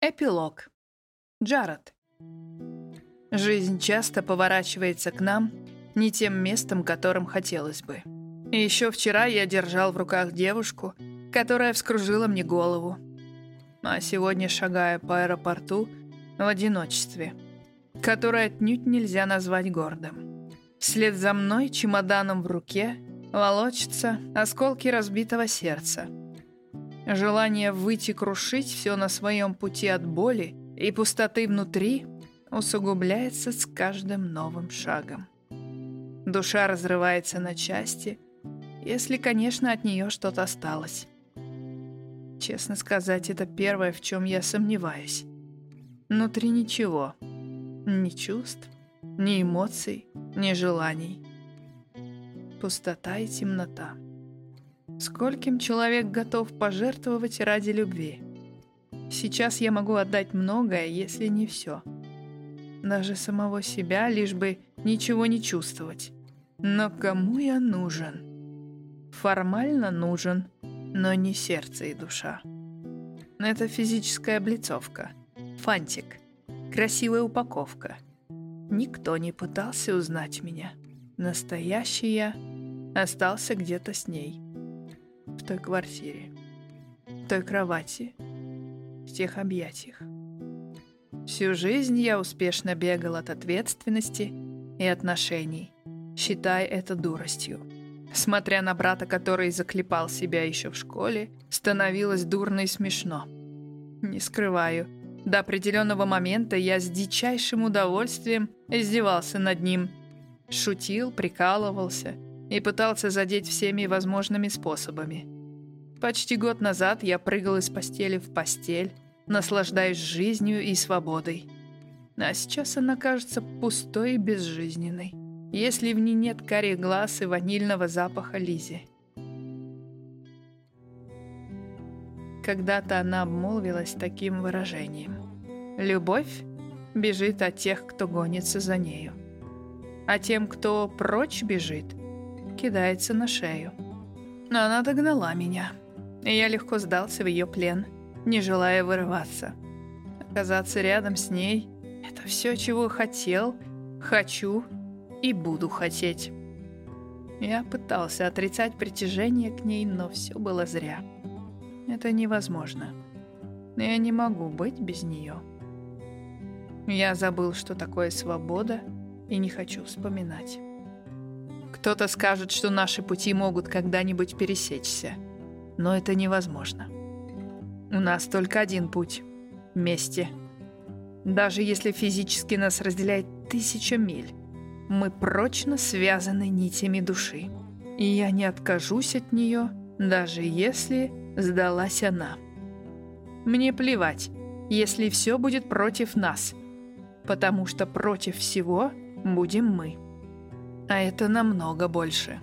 Эпилог. Джаред. Жизнь часто поворачивается к нам не тем местом, которым хотелось бы. И еще вчера я держал в руках девушку, которая вскружила мне голову. А сегодня шагаю по аэропорту в одиночестве, которое отнюдь нельзя назвать гордым. Вслед за мной чемоданом в руке волочатся осколки разбитого сердца — Желание выйти крушить все на своем пути от боли и пустоты внутри усугубляется с каждым новым шагом. Душа разрывается на части, если, конечно, от нее что-то осталось. Честно сказать, это первое, в чем я сомневаюсь. Внутри ничего. Ни чувств, ни эмоций, ни желаний. Пустота и темнота. Скольким человек готов пожертвовать ради любви? Сейчас я могу отдать многое, если не все. Даже самого себя, лишь бы ничего не чувствовать. Но кому я нужен? Формально нужен, но не сердце и душа. Это физическая облицовка. Фантик. Красивая упаковка. Никто не пытался узнать меня. Настоящий я остался где-то с ней той квартире, в той кровати, в тех объятиях. Всю жизнь я успешно бегал от ответственности и отношений, считая это дуростью. Смотря на брата, который заклепал себя еще в школе, становилось дурно и смешно. Не скрываю, до определенного момента я с дичайшим удовольствием издевался над ним, шутил, прикалывался — и пытался задеть всеми возможными способами. Почти год назад я прыгал из постели в постель, наслаждаясь жизнью и свободой. А сейчас она кажется пустой и безжизненной, если в ней нет карих глаз и ванильного запаха Лизи. Когда-то она обмолвилась таким выражением. «Любовь бежит от тех, кто гонится за нею. А тем, кто прочь бежит, кидается на шею. Но она догнала меня, и я легко сдался в ее плен, не желая вырываться. Оказаться рядом с ней — это все, чего хотел, хочу и буду хотеть. Я пытался отрицать притяжение к ней, но все было зря. Это невозможно. Я не могу быть без нее. Я забыл, что такое свобода, и не хочу вспоминать. Кто-то скажет, что наши пути могут когда-нибудь пересечься. Но это невозможно. У нас только один путь — вместе. Даже если физически нас разделяет тысяча миль, мы прочно связаны нитями души. И я не откажусь от нее, даже если сдалась она. Мне плевать, если все будет против нас, потому что против всего будем мы. А это намного больше.